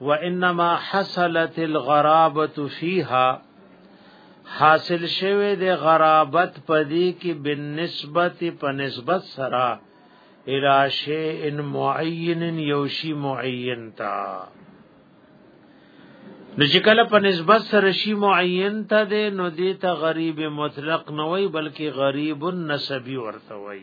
وانما حصلت الغرابه فيها حاصل شوه د غرابت پدی کې بالنسبت په نسبت سره الى شيء معين يوشي معين تا نو چې کله په نسبت سره شي معین ته ده نو دې ته غریب مطلق نه وای بلکې غریب النسبی ورته وای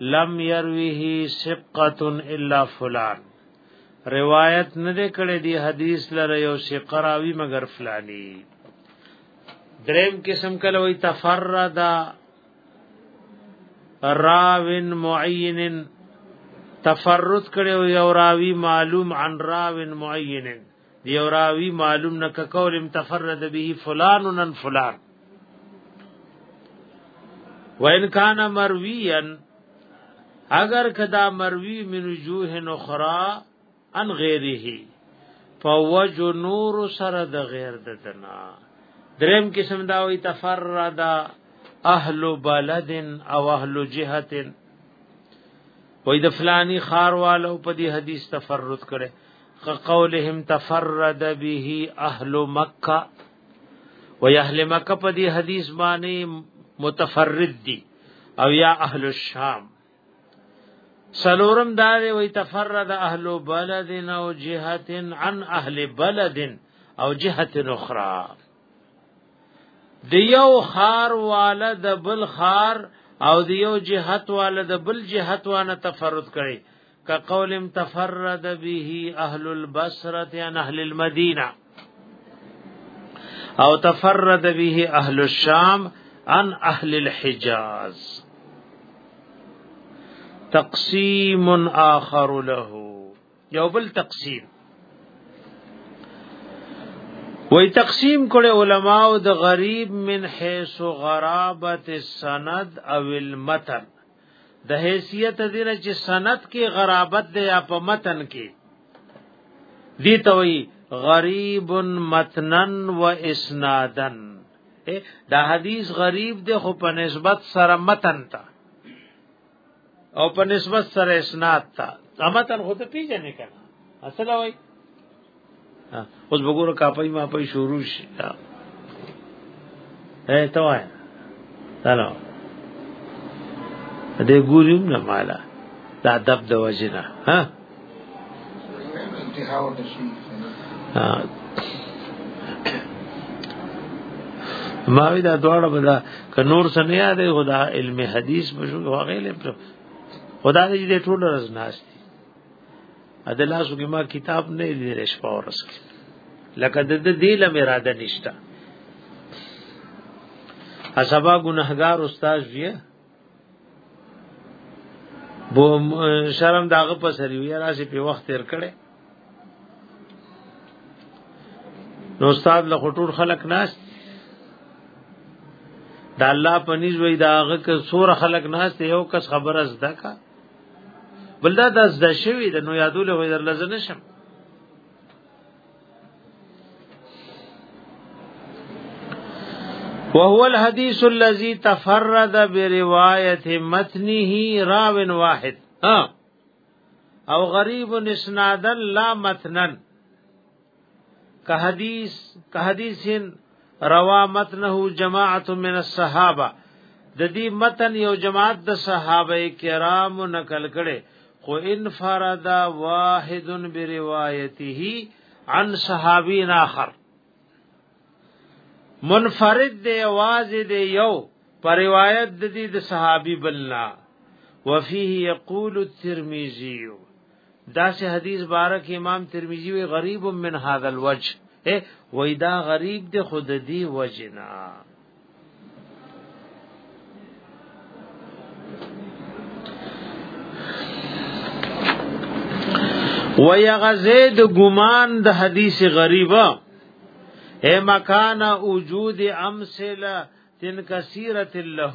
لم يروه ثقه الا فلان روایت نه دی کړی دی حدیث لره یو ثقه راوی مگر فلانی دریم قسم کله وی تفرد راوین معین تفرد کړو یو راوی معلوم عن راوین معین دیو راوی معلوم نک کول تفرد به فلان نن فلان وان کان مرویا اگر کدا مروی من وجوه اخرى ان غیره فوج نور سره د غیر ددنا دریم قسم دا وی تفرد اهل بلد او اهل جهه وای د فلانی خار والو په دې حدیث تفرد کړي قولهم تفرد به اهل مکه و اهل مکه په دې حدیث باندې متفرد دي او یا اهل الشام سلورم دار وی تفرد اهل بلد او جهه عن اهل بلد او جهه اخرى د یو خار والا د بل خار او د یو جهت والا د بل جهت وانه تفرد کړي كقول تفرد به اهل البصره عن اهل المدينه او تفرد به اهل الشام عن اهل الحجاز تقسیم آخر له یو بل تقسیم وی تقسیم کړي علما او د غریب من حيث غرابت السند او المتن د حیثیت دین چې سند کې غرابت دی یا په متن کې دی توي غریب متنن و اسنادن دا حدیث غریب دی خو په نسبت سره متن تا او په نسبت سره اسناد تا متن خو ته پیژنې کنه اصل وای اوس وګوره کاپي ما په شروع شي اے ته وای سلام دې ګوریم نه مالا دا ادب د وجنه ها انتها ورته شي ما وی دا دواړه بلا ک نور سنه یاد خدا علم حدیث بشو واغې له خدا دې ټول رز ناشتي ادا لاسو کې ما کتاب نه لیدل شپه ورس کې لکه د دې لم اراده نشتا حسابا ګناهګار استاد وی بو شرم داغه په سری وی راځي په وخت تیر کړي نو استاد له ټول خلق ناس دا الله پنيز وی داغه که سور خلق ناس یو کس خبر از دکا بلدا د زده شوی د نو یادول هو در لزه نشم وهو الحديث الذي تفرد بروايه متنه راو واحد او غریب اسنادا لا متنن که حدیث که حدیث روا متنه جماعت من الصحابه د دې متن یو جماعت د صحابه کرام نقل کړي خو انفرد واحد بروایته عن صحابین اخر منفرد دی आवाज دی یو پر روایت د دې د صحابي بلنا وفيه يقول الترمذي دا سه حدیث بارک امام ترمذی وی غریب من هذا الوجه اے وای دا غریب د خود دی وجنا ويغزه د ګمان د حدیث غریبه اے مکان وجود امثله تن کثیرت له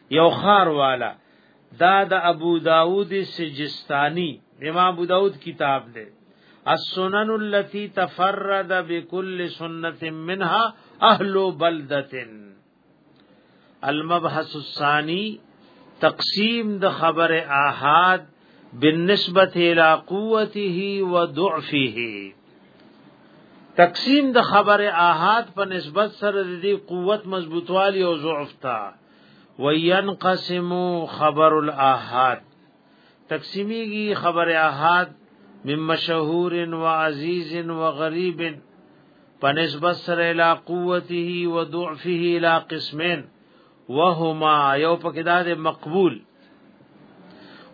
یو خار والا دا د ابو داود سجستانی امام ابو داود کتاب دی السنن التي تفرد بكل سنه منها اهل بلده المبحث الثاني تقسیم د خبر احاد بالنسبه الى قوته وضعفه تقسیم د خبر احاد په نسبت سره د قوت مضبوطوالي او ضعف ته وینقسم خبر الاحاد تقسیمیږي خبر احاد من مشهور و عزیز و غریب پنسبت سره الى قوته و ضعفه الى قسمين وهما یو پکې دا مقبول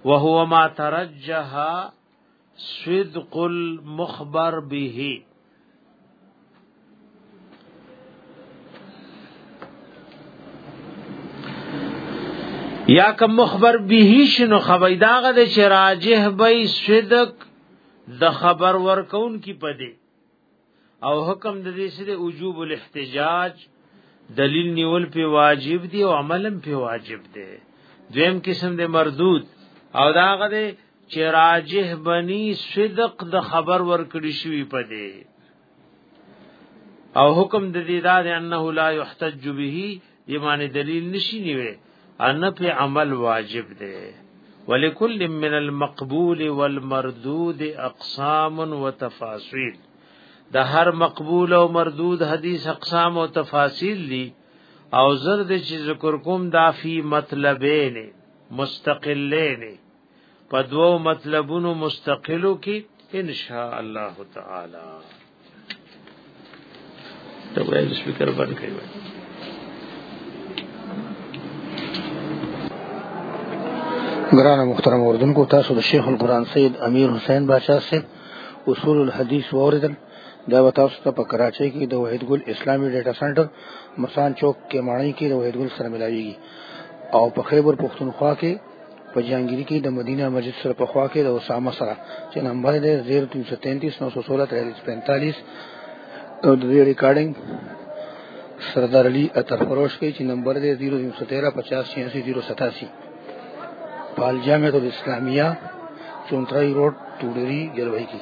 وهو ما ترجح صدق المخبر به یا کوم مخبر به شنو خوي داغه د شراجه به صدق د خبر ورکون کی پدې او حکم د دې سره وجوب الاحتجاج دلیل نیول په واجب دی او عملم په واجب دی دویم قسم د مردود او داغه دی چې راجح بنی صدق د خبر ورکړی شوی په دی او حکم د دې دا دی انه لا یحتج به ایمان دلیل نشي نیوي ان په عمل واجب دی ولکل من المقبول والمردود اقسام وتفاصيل د هر مقبول او مردود حدیث اقسام او تفاصیل دي او زر د چې ذکر کوم دا فی مطلبین مستقلین په دوو مطلبونو مستقلو کې ان شاء الله تعالی ته وایي سپیکر بند کړئ ګران محترم اوردونکو تاسو د شیخ القرآن سید امیر حسین بادشاہ صاحب اصول الحدیث اوریدل دا به تاسو ته په کراچۍ کې د وحید ګل اسلامي ډیټا سنټر مسان چوک کې ماڼۍ کې د وحید ګل سره ملاويږي او په خیبر پښتونخوا کې په جهانګيري کې د مدینه مسجد سره په خوا کې د اسامه سره چې نمبر دی 0333 916 او د دې ریکارډینګ سردار علي اتر فروش کې چې نمبر دی 0313 50 86 پال جامعه الاسلامیه چونترای روډ ټوډری جلوی کې